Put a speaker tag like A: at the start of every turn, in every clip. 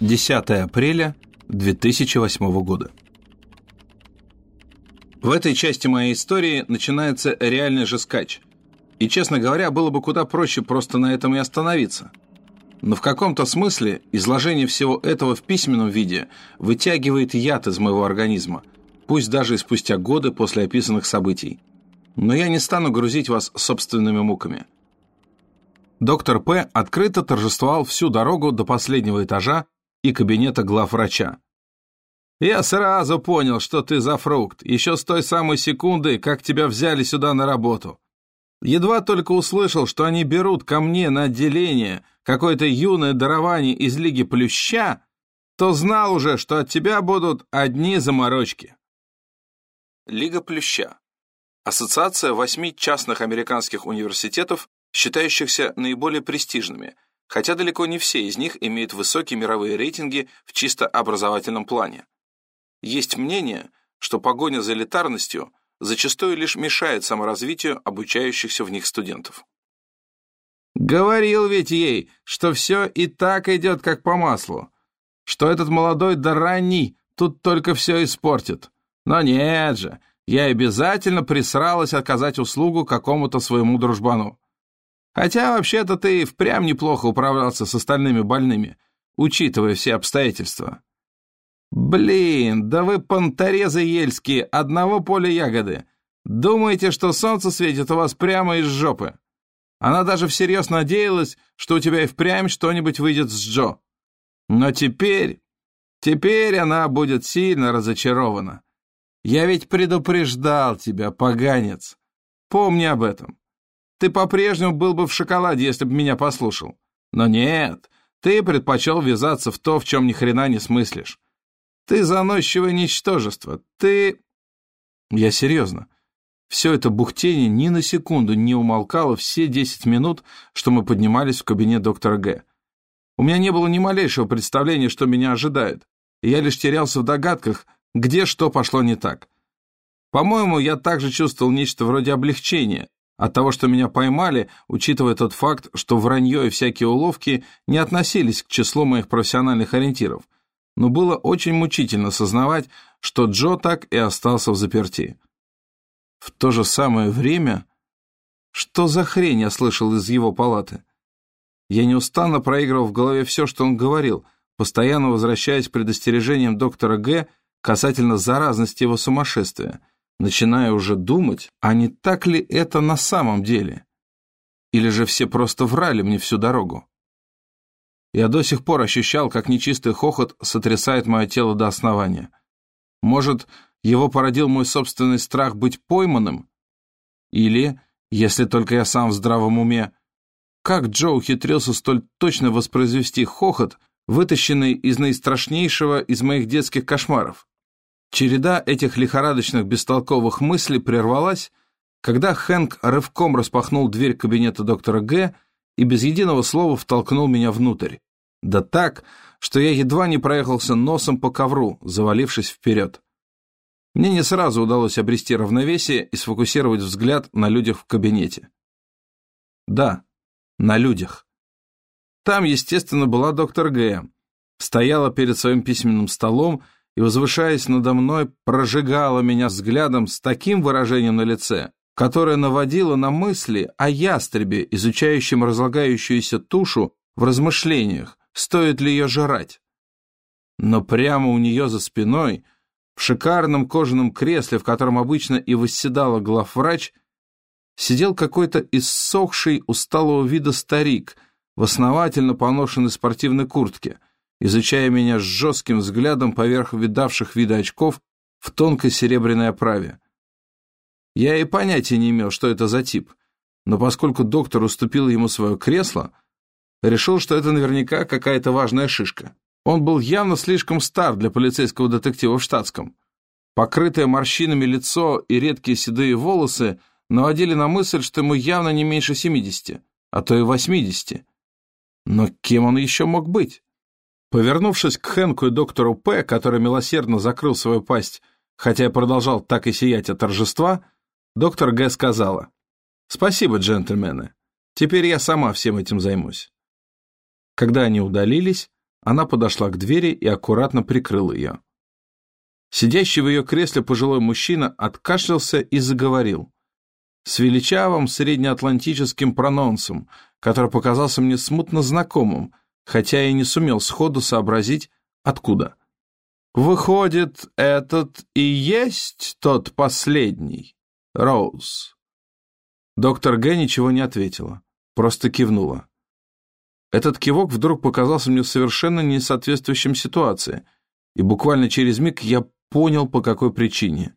A: Десятое апреля 2008 года. В этой части моей истории начинается реальный же скач. И, честно говоря, было бы куда проще просто на этом и остановиться. Но в каком-то смысле изложение всего этого в письменном виде вытягивает яд из моего организма, пусть даже и спустя годы после описанных событий. Но я не стану грузить вас собственными муками. Доктор П. открыто торжествовал всю дорогу до последнего этажа и кабинета главврача. Я сразу понял, что ты за фрукт, еще с той самой секунды, как тебя взяли сюда на работу. Едва только услышал, что они берут ко мне на отделение какое-то юное дарование из Лиги Плюща, то знал уже, что от тебя будут одни заморочки. Лига Плюща. Ассоциация восьми частных американских университетов, считающихся наиболее престижными, хотя далеко не все из них имеют высокие мировые рейтинги в чисто образовательном плане. Есть мнение, что погоня за элитарностью зачастую лишь мешает саморазвитию обучающихся в них студентов. Говорил ведь ей, что все и так идет как по маслу, что этот молодой да ранний тут только все испортит. Но нет же, я обязательно присралась оказать услугу какому-то своему дружбану. Хотя вообще-то ты впрямь неплохо управлялся с остальными больными, учитывая все обстоятельства. «Блин, да вы понторезы ельские, одного поля ягоды. Думаете, что солнце светит у вас прямо из жопы?» Она даже всерьез надеялась, что у тебя и впрямь что-нибудь выйдет с Джо. Но теперь... Теперь она будет сильно разочарована. Я ведь предупреждал тебя, поганец. Помни об этом. Ты по-прежнему был бы в шоколаде, если бы меня послушал. Но нет, ты предпочел ввязаться в то, в чем ни хрена не смыслишь. Ты заносчивое ничтожество. Ты... Я серьезно. Все это бухтение ни на секунду не умолкало все десять минут, что мы поднимались в кабинет доктора Г. У меня не было ни малейшего представления, что меня ожидает, я лишь терялся в догадках, где что пошло не так. По-моему, я также чувствовал нечто вроде облегчения от того, что меня поймали, учитывая тот факт, что вранье и всякие уловки не относились к числу моих профессиональных ориентиров, но было очень мучительно сознавать, что Джо так и остался в заперти. В то же самое время... Что за хрень я слышал из его палаты? Я неустанно проигрывал в голове все, что он говорил, постоянно возвращаясь к предостережениям доктора Г. касательно заразности его сумасшествия, начиная уже думать, а не так ли это на самом деле? Или же все просто врали мне всю дорогу? Я до сих пор ощущал, как нечистый хохот сотрясает мое тело до основания. Может, его породил мой собственный страх быть пойманным? Или, если только я сам в здравом уме, как Джо ухитрился столь точно воспроизвести хохот, вытащенный из наистрашнейшего из моих детских кошмаров? Череда этих лихорадочных бестолковых мыслей прервалась, когда Хэнк рывком распахнул дверь кабинета доктора Г и без единого слова втолкнул меня внутрь. Да так, что я едва не проехался носом по ковру, завалившись вперед. Мне не сразу удалось обрести равновесие и сфокусировать взгляд на людях в кабинете. Да, на людях. Там, естественно, была доктор Г. Стояла перед своим письменным столом и, возвышаясь надо мной, прожигала меня взглядом с таким выражением на лице, которая наводила на мысли о ястребе, изучающем разлагающуюся тушу в размышлениях, стоит ли ее жрать. Но прямо у нее за спиной, в шикарном кожаном кресле, в котором обычно и восседала главврач, сидел какой-то иссохший, усталого вида старик в основательно поношенной спортивной куртке, изучая меня с жестким взглядом поверх видавших вида очков в тонкой серебряной оправе. Я и понятия не имел, что это за тип, но поскольку доктор уступил ему свое кресло, решил, что это наверняка какая-то важная шишка. Он был явно слишком стар для полицейского детектива в штатском. Покрытое морщинами лицо и редкие седые волосы наводили на мысль, что ему явно не меньше 70, а то и 80. Но кем он еще мог быть? Повернувшись к Хэнку и доктору П., который милосердно закрыл свою пасть хотя я продолжал так и сиять от торжества, доктор Г. сказала, «Спасибо, джентльмены, теперь я сама всем этим займусь». Когда они удалились, она подошла к двери и аккуратно прикрыла ее. Сидящий в ее кресле пожилой мужчина откашлялся и заговорил. С величавым среднеатлантическим прононсом, который показался мне смутно знакомым, хотя я не сумел сходу сообразить, откуда. «Выходит, этот и есть тот последний, Роуз?» Доктор Г. ничего не ответила, просто кивнула. Этот кивок вдруг показался мне совершенно несоответствующим ситуации, и буквально через миг я понял, по какой причине.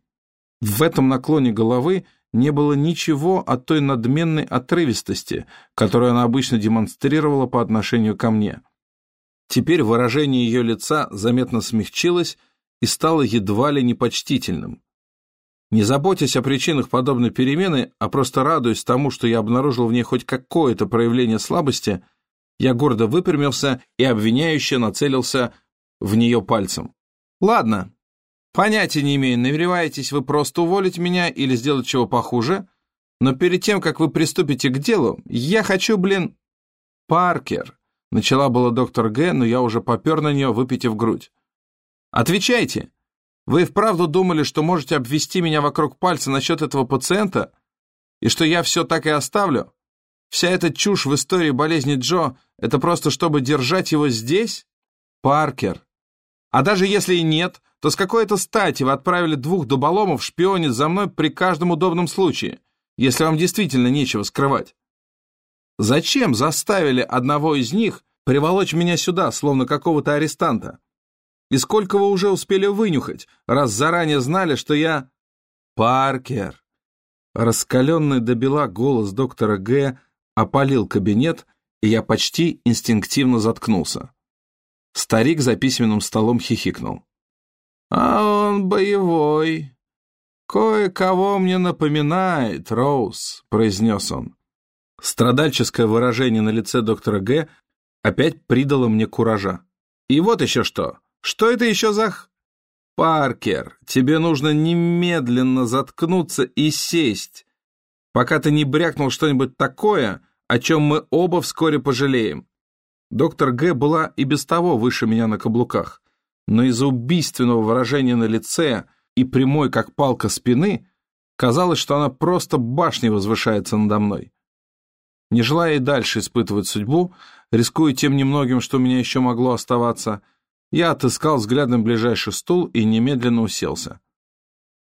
A: В этом наклоне головы не было ничего от той надменной отрывистости, которую она обычно демонстрировала по отношению ко мне. Теперь выражение ее лица заметно смягчилось и стало едва ли непочтительным. Не заботясь о причинах подобной перемены, а просто радуясь тому, что я обнаружил в ней хоть какое-то проявление слабости, я гордо выпрямился и обвиняюще нацелился в нее пальцем. «Ладно, понятия не имею, намереваетесь вы просто уволить меня или сделать чего похуже, но перед тем, как вы приступите к делу, я хочу, блин...» «Паркер», — начала была доктор Г., но я уже попер на нее, выпитив грудь. «Отвечайте. Вы вправду думали, что можете обвести меня вокруг пальца насчет этого пациента, и что я все так и оставлю?» Вся эта чушь в истории болезни Джо — это просто чтобы держать его здесь? Паркер. А даже если и нет, то с какой-то стати вы отправили двух дуболомов шпионить за мной при каждом удобном случае, если вам действительно нечего скрывать? Зачем заставили одного из них приволочь меня сюда, словно какого-то арестанта? И сколько вы уже успели вынюхать, раз заранее знали, что я... Паркер. Раскаленный до бела голос доктора Г опалил кабинет, и я почти инстинктивно заткнулся. Старик за письменным столом хихикнул. «А он боевой. Кое-кого мне напоминает, Роуз», — произнес он. Страдальческое выражение на лице доктора Г. опять придало мне куража. «И вот еще что. Что это еще за...» «Паркер, тебе нужно немедленно заткнуться и сесть, пока ты не брякнул что-нибудь такое, о чем мы оба вскоре пожалеем. Доктор Г. была и без того выше меня на каблуках, но из-за убийственного выражения на лице и прямой, как палка спины, казалось, что она просто башней возвышается надо мной. Не желая и дальше испытывать судьбу, рискуя тем немногим, что у меня еще могло оставаться, я отыскал взглядом ближайший стул и немедленно уселся.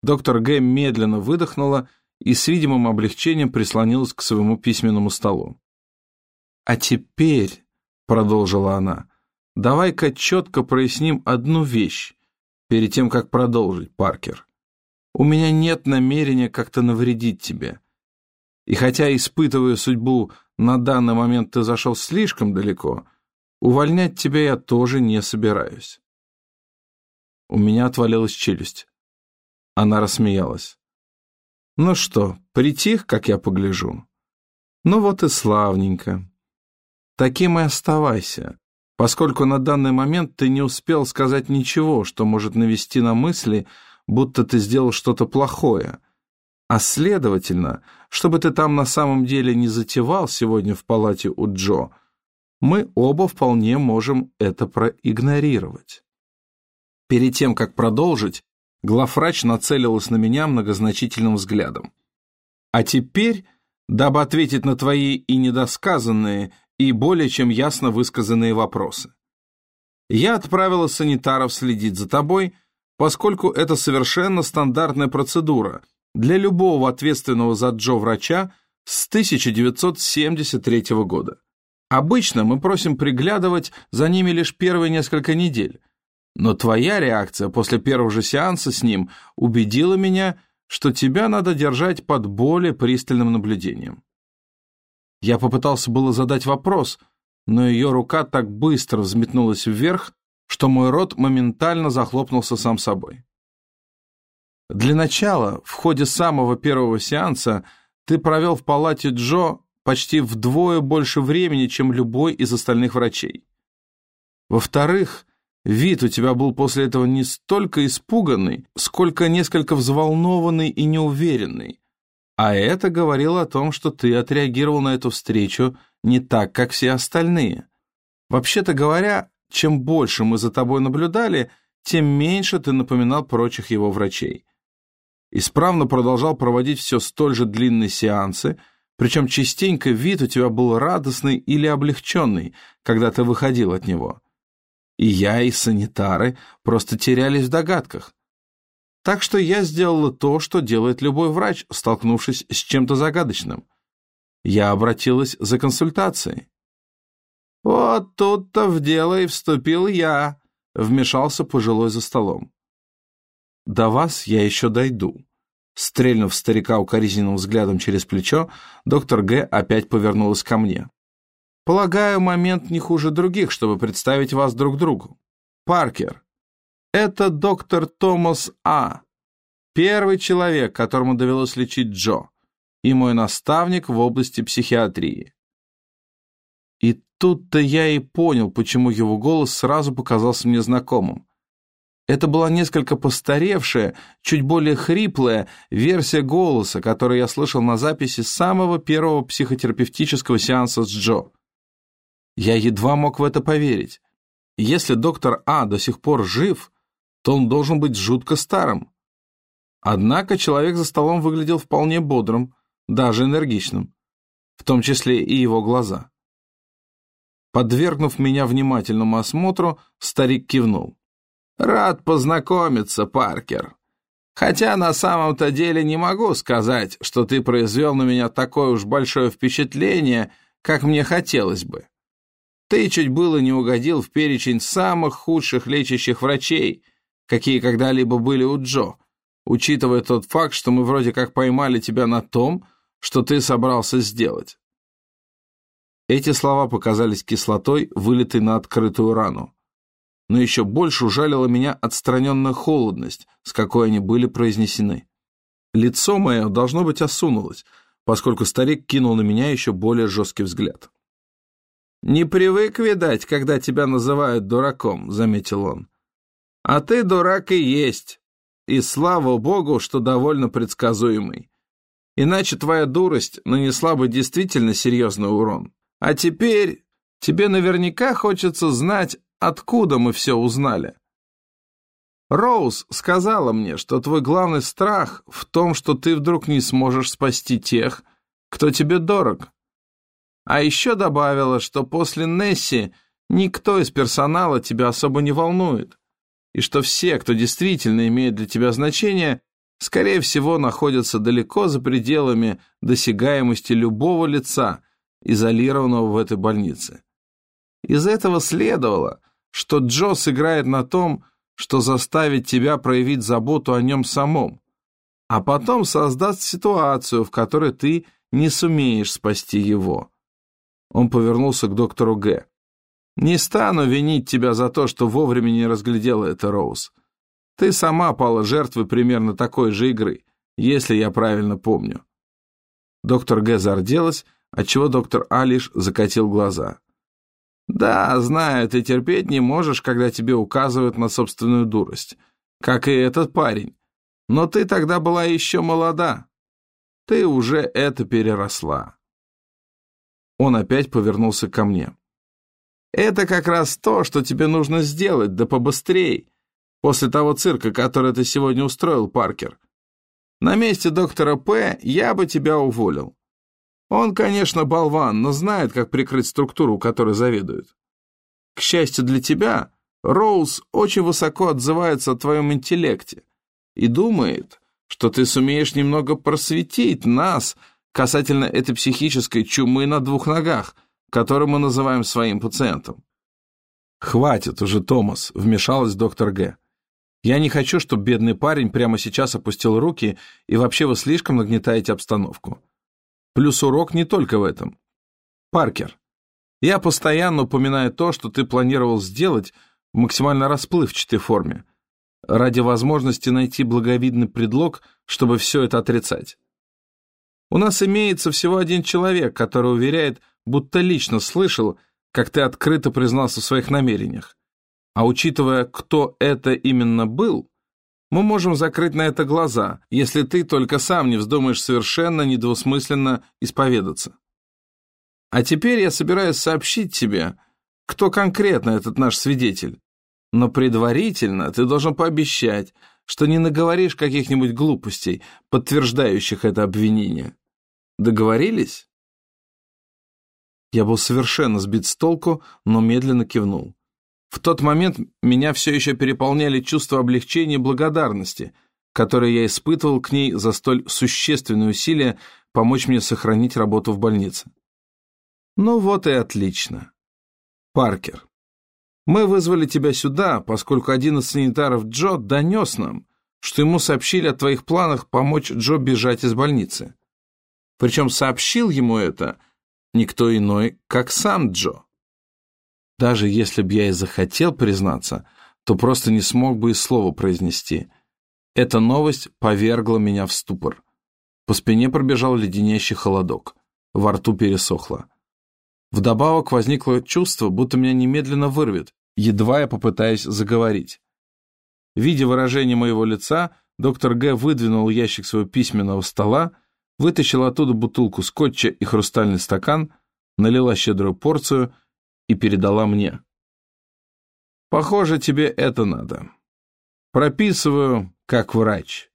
A: Доктор Г. медленно выдохнула и с видимым облегчением прислонилась к своему письменному столу. «А теперь», — продолжила она, — «давай-ка четко проясним одну вещь, перед тем, как продолжить, Паркер. У меня нет намерения как-то навредить тебе. И хотя, испытывая судьбу, на данный момент ты зашел слишком далеко, увольнять тебя я тоже не собираюсь». У меня отвалилась челюсть. Она рассмеялась. Ну что, притих, как я погляжу? Ну вот и славненько. Таким и оставайся, поскольку на данный момент ты не успел сказать ничего, что может навести на мысли, будто ты сделал что-то плохое. А следовательно, чтобы ты там на самом деле не затевал сегодня в палате у Джо, мы оба вполне можем это проигнорировать. Перед тем, как продолжить, Главврач нацелилась на меня многозначительным взглядом. «А теперь, дабы ответить на твои и недосказанные, и более чем ясно высказанные вопросы. Я отправила санитаров следить за тобой, поскольку это совершенно стандартная процедура для любого ответственного за Джо врача с 1973 года. Обычно мы просим приглядывать за ними лишь первые несколько недель, но твоя реакция после первого же сеанса с ним убедила меня, что тебя надо держать под более пристальным наблюдением. Я попытался было задать вопрос, но ее рука так быстро взметнулась вверх, что мой рот моментально захлопнулся сам собой. Для начала, в ходе самого первого сеанса, ты провел в палате Джо почти вдвое больше времени, чем любой из остальных врачей. Во-вторых, Вид у тебя был после этого не столько испуганный, сколько несколько взволнованный и неуверенный. А это говорило о том, что ты отреагировал на эту встречу не так, как все остальные. Вообще-то говоря, чем больше мы за тобой наблюдали, тем меньше ты напоминал прочих его врачей. Исправно продолжал проводить все столь же длинные сеансы, причем частенько вид у тебя был радостный или облегченный, когда ты выходил от него. И я, и санитары просто терялись в догадках. Так что я сделала то, что делает любой врач, столкнувшись с чем-то загадочным. Я обратилась за консультацией. «Вот тут-то в дело и вступил я», — вмешался пожилой за столом. «До вас я еще дойду». Стрельнув старика укоризненным взглядом через плечо, доктор Г. опять повернулась ко мне. «Полагаю, момент не хуже других, чтобы представить вас друг другу. Паркер, это доктор Томас А., первый человек, которому довелось лечить Джо, и мой наставник в области психиатрии. И тут-то я и понял, почему его голос сразу показался мне знакомым. Это была несколько постаревшая, чуть более хриплая версия голоса, которую я слышал на записи самого первого психотерапевтического сеанса с Джо. Я едва мог в это поверить. Если доктор А до сих пор жив, то он должен быть жутко старым. Однако человек за столом выглядел вполне бодрым, даже энергичным, в том числе и его глаза. Подвергнув меня внимательному осмотру, старик кивнул. «Рад познакомиться, Паркер. Хотя на самом-то деле не могу сказать, что ты произвел на меня такое уж большое впечатление, как мне хотелось бы. Ты чуть было не угодил в перечень самых худших лечащих врачей, какие когда-либо были у Джо, учитывая тот факт, что мы вроде как поймали тебя на том, что ты собрался сделать. Эти слова показались кислотой, вылитой на открытую рану. Но еще больше ужалила меня отстраненная холодность, с какой они были произнесены. Лицо мое, должно быть, осунулось, поскольку старик кинул на меня еще более жесткий взгляд. «Не привык, видать, когда тебя называют дураком», — заметил он. «А ты дурак и есть, и слава богу, что довольно предсказуемый. Иначе твоя дурость нанесла бы действительно серьезный урон. А теперь тебе наверняка хочется знать, откуда мы все узнали. Роуз сказала мне, что твой главный страх в том, что ты вдруг не сможешь спасти тех, кто тебе дорог. А еще добавила, что после Несси никто из персонала тебя особо не волнует, и что все, кто действительно имеет для тебя значение, скорее всего, находятся далеко за пределами досягаемости любого лица – изолированного в этой больнице. Из этого следовало, что Джо сыграет на том, что заставит тебя проявить заботу о нем самом, а потом создаст ситуацию, в которой ты не сумеешь спасти его. Он повернулся к доктору Г. «Не стану винить тебя за то, что вовремя не разглядела это, Роуз. Ты сама пала жертвой примерно такой же игры, если я правильно помню». Доктор Г. зарделась отчего доктор А лишь закатил глаза. «Да, знаю, ты терпеть не можешь, когда тебе указывают на собственную дурость, как и этот парень. Но ты тогда была еще молода. Ты уже это переросла». Он опять повернулся ко мне. «Это как раз то, что тебе нужно сделать, да побыстрей, после того цирка, который ты сегодня устроил, Паркер. На месте доктора П. я бы тебя уволил. Он, конечно, болван, но знает, как прикрыть структуру, которой заведует. К счастью для тебя, Роуз очень высоко отзывается о твоем интеллекте и думает, что ты сумеешь немного просветить нас касательно этой психической чумы на двух ногах, которую мы называем своим пациентом. «Хватит уже, Томас», — вмешалась доктор Г. «Я не хочу, чтобы бедный парень прямо сейчас опустил руки, и вообще вы слишком нагнетаете обстановку. Плюс урок не только в этом. Паркер, я постоянно упоминаю то, что ты планировал сделать в максимально расплывчатой форме, ради возможности найти благовидный предлог, чтобы все это отрицать. У нас имеется всего один человек, который уверяет, будто лично слышал, как ты открыто признался в своих намерениях. А учитывая, кто это именно был, мы можем закрыть на это глаза, если ты только сам не вздумаешь совершенно недвусмысленно исповедаться. А теперь я собираюсь сообщить тебе, кто конкретно этот наш свидетель. Но предварительно ты должен пообещать, что не наговоришь каких-нибудь глупостей, подтверждающих это обвинение. Договорились? Я был совершенно сбит с толку, но медленно кивнул. В тот момент меня все еще переполняли чувства облегчения и благодарности, которые я испытывал к ней за столь существенные усилия помочь мне сохранить работу в больнице. Ну вот и отлично. Паркер, мы вызвали тебя сюда, поскольку один из санитаров Джо донес нам, что ему сообщили о твоих планах помочь Джо бежать из больницы. Причем сообщил ему это никто иной, как сам Джо. Даже если б я и захотел признаться, то просто не смог бы и слова произнести. Эта новость повергла меня в ступор. По спине пробежал леденящий холодок. Во рту пересохло. Вдобавок возникло чувство, будто меня немедленно вырвет, едва я попытаюсь заговорить. Видя выражение моего лица, доктор Г. выдвинул ящик своего письменного стола, вытащил оттуда бутылку скотча и хрустальный стакан, налила щедрую порцию и передала мне. «Похоже, тебе это надо. Прописываю, как врач.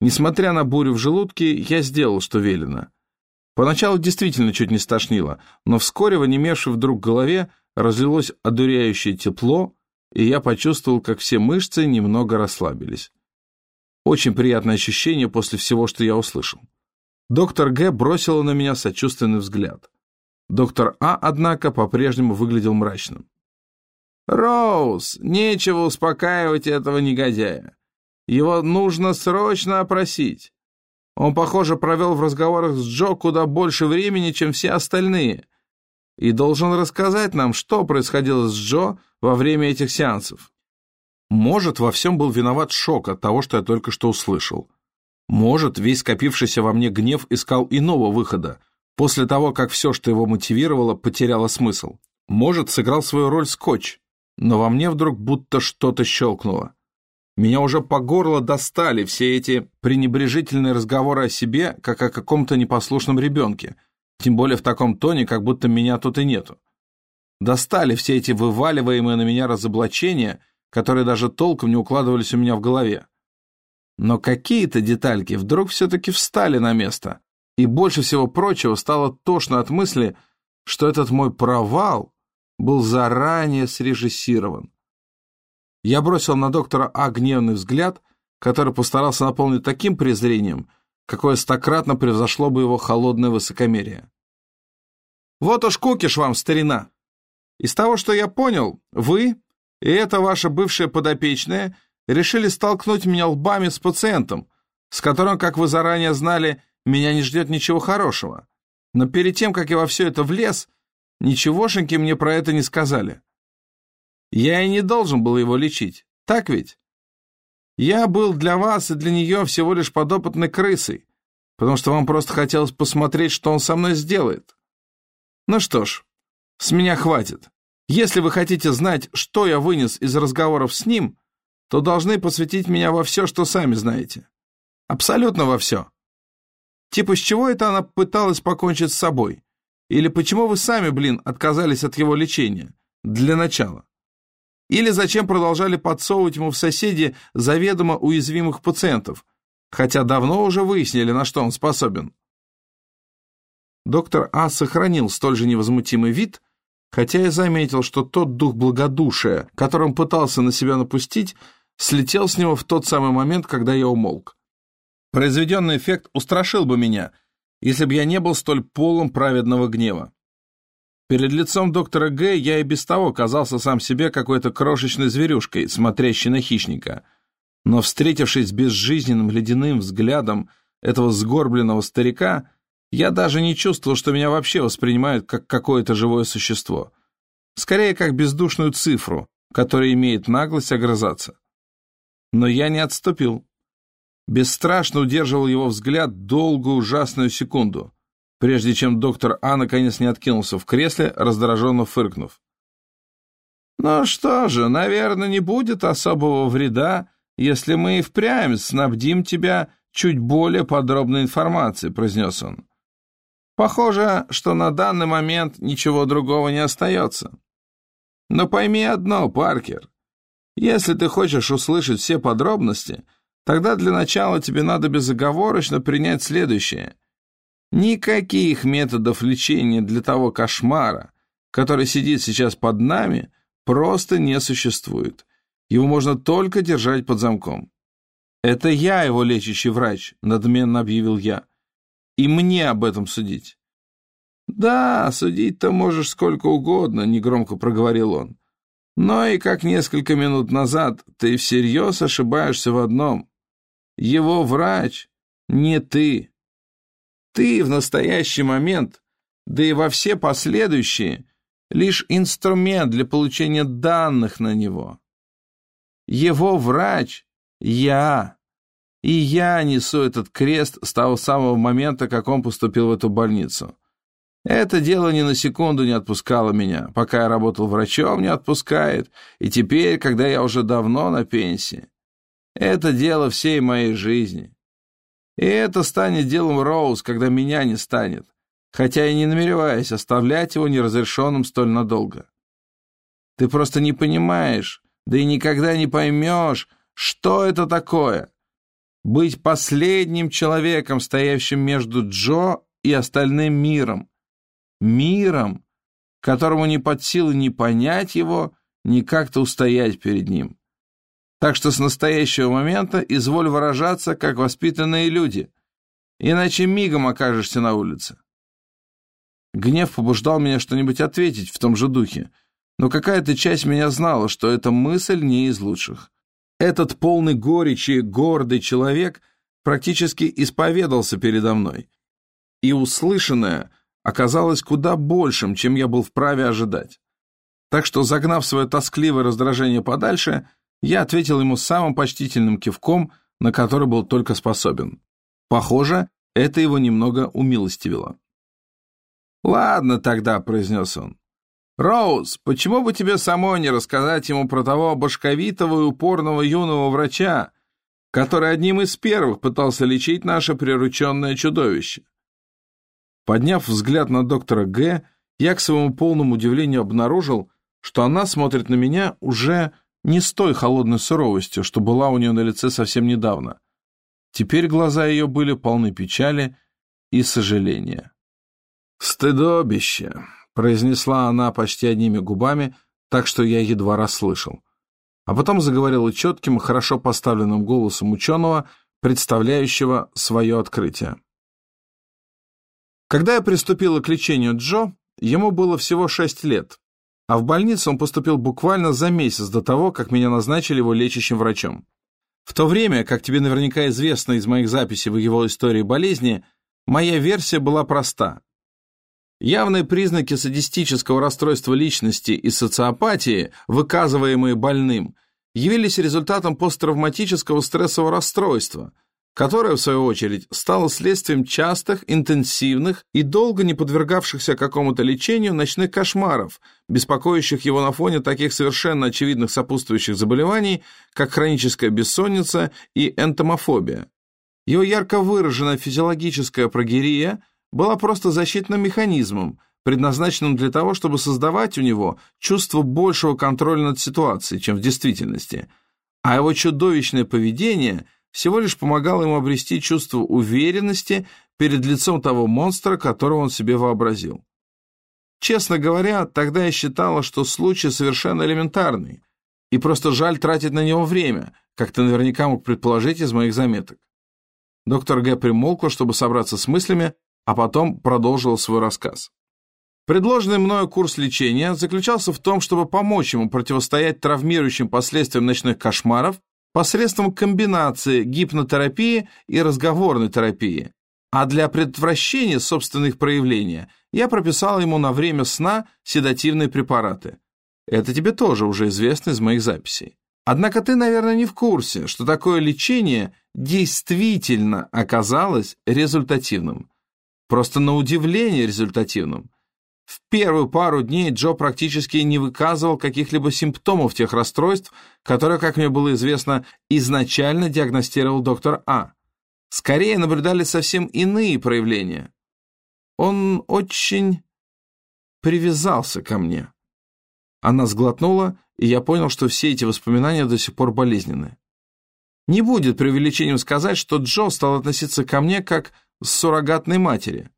A: Несмотря на бурю в желудке, я сделал, что велено. Поначалу действительно чуть не стошнило, но вскоре, вонемевши вдруг в голове, разлилось одуряющее тепло, и я почувствовал, как все мышцы немного расслабились. Очень приятное ощущение после всего, что я услышал. Доктор Г. бросила на меня сочувственный взгляд. Доктор А, однако, по-прежнему выглядел мрачным. «Роуз, нечего успокаивать этого негодяя. Его нужно срочно опросить. Он, похоже, провел в разговорах с Джо куда больше времени, чем все остальные, и должен рассказать нам, что происходило с Джо во время этих сеансов. Может, во всем был виноват шок от того, что я только что услышал. Может, весь скопившийся во мне гнев искал иного выхода, после того, как все, что его мотивировало, потеряло смысл. Может, сыграл свою роль скотч, но во мне вдруг будто что-то щелкнуло. Меня уже по горло достали все эти пренебрежительные разговоры о себе, как о каком-то непослушном ребенке, тем более в таком тоне, как будто меня тут и нету. Достали все эти вываливаемые на меня разоблачения, которые даже толком не укладывались у меня в голове. Но какие-то детальки вдруг все-таки встали на место, и больше всего прочего стало тошно от мысли, что этот мой провал был заранее срежиссирован. Я бросил на доктора А гневный взгляд, который постарался наполнить таким презрением, какое стократно превзошло бы его холодное высокомерие. «Вот уж кукиш вам, старина! Из того, что я понял, вы и эта ваша бывшая подопечная решили столкнуть меня лбами с пациентом, с которым, как вы заранее знали, меня не ждет ничего хорошего. Но перед тем, как я во все это влез, ничегошеньки мне про это не сказали. Я и не должен был его лечить, так ведь? Я был для вас и для нее всего лишь подопытной крысой, потому что вам просто хотелось посмотреть, что он со мной сделает. Ну что ж, с меня хватит. Если вы хотите знать, что я вынес из разговоров с ним, то должны посвятить меня во все, что сами знаете. Абсолютно во все. Типа, с чего это она пыталась покончить с собой? Или почему вы сами, блин, отказались от его лечения? Для начала. Или зачем продолжали подсовывать ему в соседи заведомо уязвимых пациентов, хотя давно уже выяснили, на что он способен. Доктор А сохранил столь же невозмутимый вид, хотя и заметил, что тот дух благодушия, которым пытался на себя напустить, слетел с него в тот самый момент, когда я умолк. Произведенный эффект устрашил бы меня, если бы я не был столь полом праведного гнева. Перед лицом доктора Г. я и без того казался сам себе какой-то крошечной зверюшкой, смотрящей на хищника. Но, встретившись с безжизненным ледяным взглядом этого сгорбленного старика, я даже не чувствовал, что меня вообще воспринимают как какое-то живое существо. Скорее, как бездушную цифру, которая имеет наглость огрызаться. Но я не отступил. Бесстрашно удерживал его взгляд долгую ужасную секунду прежде чем доктор А наконец не откинулся в кресле, раздраженно фыркнув. «Ну что же, наверное, не будет особого вреда, если мы и впрямь снабдим тебя чуть более подробной информацией», — произнес он. «Похоже, что на данный момент ничего другого не остается. Но пойми одно, Паркер, если ты хочешь услышать все подробности, тогда для начала тебе надо безоговорочно принять следующее. Никаких методов лечения для того кошмара, который сидит сейчас под нами, просто не существует. Его можно только держать под замком. «Это я его лечащий врач», — надменно объявил я. «И мне об этом судить». «Да, судить-то можешь сколько угодно», — негромко проговорил он. «Но и как несколько минут назад ты всерьез ошибаешься в одном. Его врач не ты. Ты в настоящий момент, да и во все последующие, лишь инструмент для получения данных на него. Его врач — я. И я несу этот крест с того самого момента, как он поступил в эту больницу. Это дело ни на секунду не отпускало меня. Пока я работал врачом, не отпускает. И теперь, когда я уже давно на пенсии. Это дело всей моей жизни. И это станет делом Роуз, когда меня не станет хотя и не намереваясь оставлять его неразрешенным столь надолго. Ты просто не понимаешь, да и никогда не поймешь, что это такое. Быть последним человеком, стоящим между Джо и остальным миром. Миром, которому не под силу ни понять его, ни как-то устоять перед ним. Так что с настоящего момента изволь выражаться, как воспитанные люди, иначе мигом окажешься на улице. Гнев побуждал меня что-нибудь ответить в том же духе, но какая-то часть меня знала, что эта мысль не из лучших. Этот полный горечи, гордый человек практически исповедался передо мной. И услышанное оказалось куда большим, чем я был вправе ожидать. Так что, загнав свое тоскливое раздражение подальше, я ответил ему самым почтительным кивком, на который был только способен. Похоже, это его немного умилостивило. «Ладно тогда», — произнес он. «Роуз, почему бы тебе самой не рассказать ему про того башковитого и упорного юного врача, который одним из первых пытался лечить наше прирученное чудовище?» Подняв взгляд на доктора Г., я к своему полному удивлению обнаружил, что она смотрит на меня уже не с той холодной суровостью, что была у нее на лице совсем недавно. Теперь глаза ее были полны печали и сожаления. «Стыдобище», — произнесла она почти одними губами, так что я едва расслышал. А потом заговорила четким хорошо поставленным голосом ученого, представляющего свое открытие. Когда я приступила к лечению Джо, ему было всего шесть лет, а в больницу он поступил буквально за месяц до того, как меня назначили его лечащим врачом. В то время, как тебе наверняка известно из моих записей в его истории болезни, моя версия была проста. Явные признаки садистического расстройства личности и социопатии, выказываемые больным, явились результатом посттравматического стрессового расстройства, которое, в свою очередь, стало следствием частых, интенсивных и долго не подвергавшихся какому-то лечению ночных кошмаров, беспокоящих его на фоне таких совершенно очевидных сопутствующих заболеваний, как хроническая бессонница и энтомофобия. Его ярко выраженная физиологическая прогерия – была просто защитным механизмом, предназначенным для того, чтобы создавать у него чувство большего контроля над ситуацией, чем в действительности, а его чудовищное поведение всего лишь помогало ему обрести чувство уверенности перед лицом того монстра, которого он себе вообразил. Честно говоря, тогда я считала, что случай совершенно элементарный, и просто жаль тратить на него время, как ты наверняка мог предположить из моих заметок. Доктор Г. примолкла, чтобы собраться с мыслями, а потом продолжил свой рассказ. Предложенный мною курс лечения заключался в том, чтобы помочь ему противостоять травмирующим последствиям ночных кошмаров посредством комбинации гипнотерапии и разговорной терапии, а для предотвращения собственных проявлений я прописал ему на время сна седативные препараты. Это тебе тоже уже известно из моих записей. Однако ты, наверное, не в курсе, что такое лечение действительно оказалось результативным. Просто на удивление результативным. В первую пару дней Джо практически не выказывал каких-либо симптомов тех расстройств, которые, как мне было известно, изначально диагностировал доктор А. Скорее наблюдали совсем иные проявления. Он очень привязался ко мне. Она сглотнула, и я понял, что все эти воспоминания до сих пор болезненны. Не будет преувеличением сказать, что Джо стал относиться ко мне как с суррогатной матери.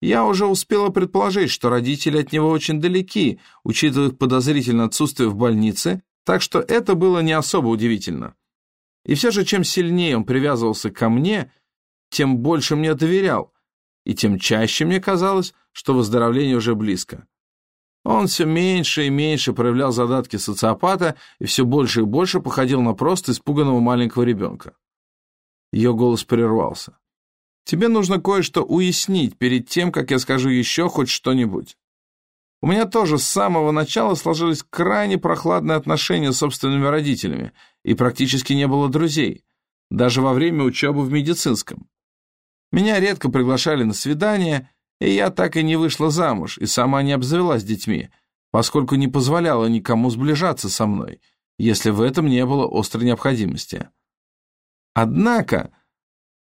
A: Я уже успела предположить, что родители от него очень далеки, учитывая их подозрительное отсутствие в больнице, так что это было не особо удивительно. И все же, чем сильнее он привязывался ко мне, тем больше мне доверял, и тем чаще мне казалось, что выздоровление уже близко. Он все меньше и меньше проявлял задатки социопата и все больше и больше походил на просто испуганного маленького ребенка. Ее голос прервался. «Тебе нужно кое-что уяснить перед тем, как я скажу еще хоть что-нибудь. У меня тоже с самого начала сложились крайне прохладные отношения с собственными родителями, и практически не было друзей, даже во время учебы в медицинском. Меня редко приглашали на свидания, и я так и не вышла замуж, и сама не обзавелась детьми, поскольку не позволяла никому сближаться со мной, если в этом не было острой необходимости. Однако,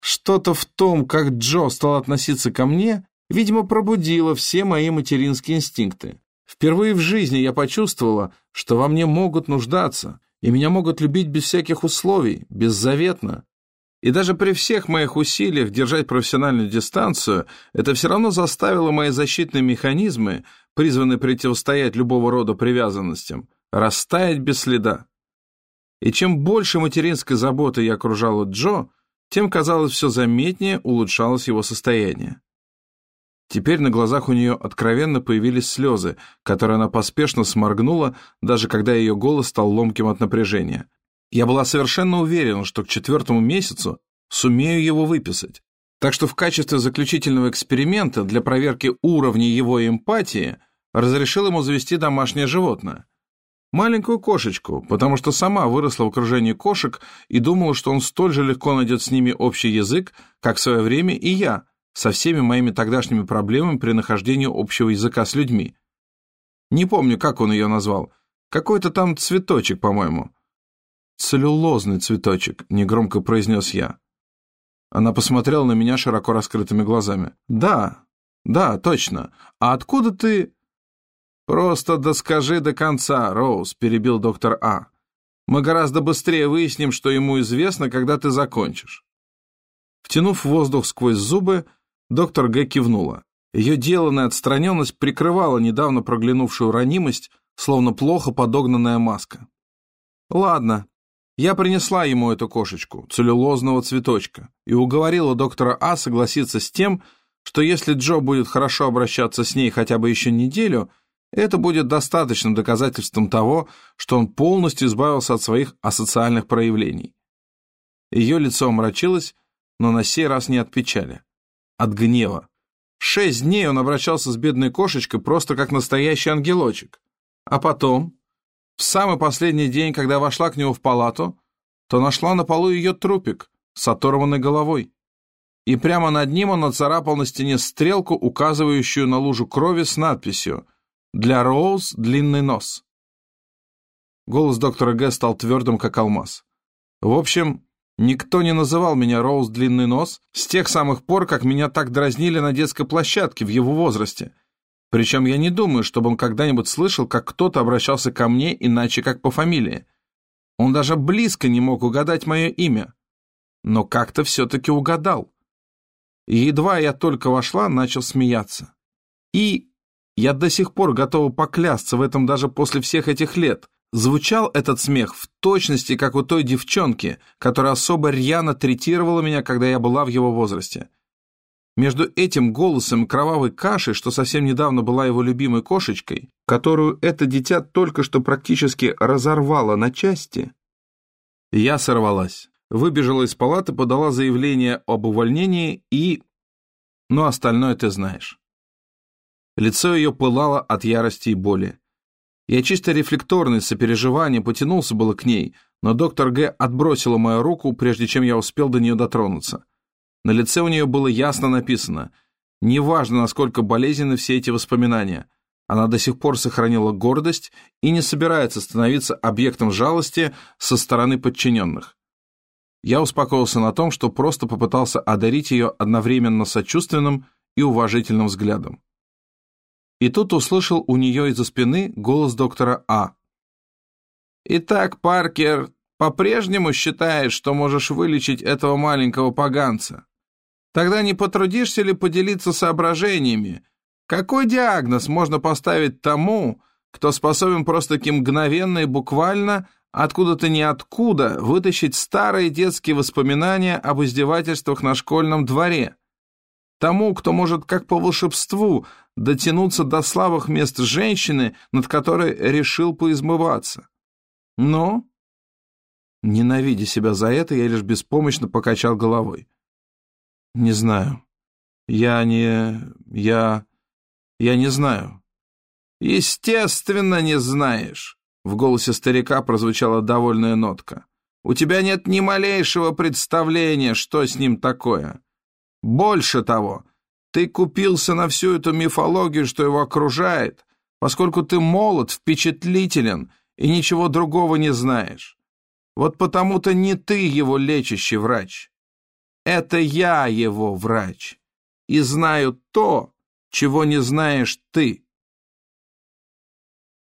A: что-то в том, как Джо стал относиться ко мне, видимо, пробудило все мои материнские инстинкты. Впервые в жизни я почувствовала, что во мне могут нуждаться, и меня могут любить без всяких условий, беззаветно, и даже при всех моих усилиях держать профессиональную дистанцию, это все равно заставило мои защитные механизмы, призванные противостоять любого рода привязанностям, растаять без следа. И чем больше материнской заботы я окружала Джо, тем, казалось, все заметнее улучшалось его состояние. Теперь на глазах у нее откровенно появились слезы, которые она поспешно сморгнула, даже когда ее голос стал ломким от напряжения. Я была совершенно уверена, что к четвертому месяцу сумею его выписать. Так что в качестве заключительного эксперимента для проверки уровня его эмпатии разрешил ему завести домашнее животное. Маленькую кошечку, потому что сама выросла в окружении кошек и думала, что он столь же легко найдет с ними общий язык, как в свое время и я, со всеми моими тогдашними проблемами при нахождении общего языка с людьми. Не помню, как он ее назвал. Какой-то там цветочек, по-моему целлюлозный цветочек», — негромко произнес я. Она посмотрела на меня широко раскрытыми глазами. «Да, да, точно. А откуда ты...» «Просто доскажи до конца, Роуз», — перебил доктор А. «Мы гораздо быстрее выясним, что ему известно, когда ты закончишь». Втянув воздух сквозь зубы, доктор Г. кивнула. Ее деланная отстраненность прикрывала недавно проглянувшую ранимость, словно плохо подогнанная маска. «Ладно, я принесла ему эту кошечку, целлюлозного цветочка, и уговорила доктора А согласиться с тем, что если Джо будет хорошо обращаться с ней хотя бы еще неделю, это будет достаточным доказательством того, что он полностью избавился от своих асоциальных проявлений. Ее лицо омрачилось, но на сей раз не от печали, от гнева. Шесть дней он обращался с бедной кошечкой просто как настоящий ангелочек. А потом, в самый последний день, когда вошла к нему в палату, то нашла на полу ее трупик с оторванной головой. И прямо над ним он нацарапал на стене стрелку, указывающую на лужу крови с надписью «Для Роуз длинный нос». Голос доктора Г. стал твердым, как алмаз. В общем, никто не называл меня Роуз длинный нос с тех самых пор, как меня так дразнили на детской площадке в его возрасте – причем я не думаю, чтобы он когда-нибудь слышал, как кто-то обращался ко мне иначе, как по фамилии. Он даже близко не мог угадать мое имя. Но как-то все-таки угадал. И едва я только вошла, начал смеяться. И я до сих пор готова поклясться в этом даже после всех этих лет. Звучал этот смех в точности, как у той девчонки, которая особо рьяно третировала меня, когда я была в его возрасте. Между этим голосом кровавой каши, что совсем недавно была его любимой кошечкой, которую это дитя только что практически разорвало на части, я сорвалась. Выбежала из палаты, подала заявление об увольнении и... Ну, остальное ты знаешь. Лицо ее пылало от ярости и боли. Я чисто рефлекторный, сопереживание, потянулся было к ней, но доктор Г. отбросила мою руку, прежде чем я успел до нее дотронуться. На лице у нее было ясно написано Неважно, насколько болезненны все эти воспоминания, она до сих пор сохранила гордость и не собирается становиться объектом жалости со стороны подчиненных. Я успокоился на том, что просто попытался одарить ее одновременно сочувственным и уважительным взглядом. И тут услышал у нее из-за спины голос доктора А. «Итак, Паркер, по-прежнему считаешь, что можешь вылечить этого маленького поганца? Тогда не потрудишься ли поделиться соображениями, какой диагноз можно поставить тому, кто способен просто-таки мгновенно и буквально откуда-то ниоткуда вытащить старые детские воспоминания об издевательствах на школьном дворе? Тому, кто может как по волшебству дотянуться до слабых мест женщины, над которой решил поизмываться. Но, ненавидя себя за это, я лишь беспомощно покачал головой. Не знаю. Я не... я... Я не знаю». «Естественно, не знаешь», — в голосе старика прозвучала довольная нотка. «У тебя нет ни малейшего представления, что с ним такое. Больше того, ты купился на всю эту мифологию, что его окружает, поскольку ты молод, впечатлителен и ничего другого не знаешь. Вот потому-то не ты его лечащий врач. Это я его врач. И знаю то, чего не знаешь ты.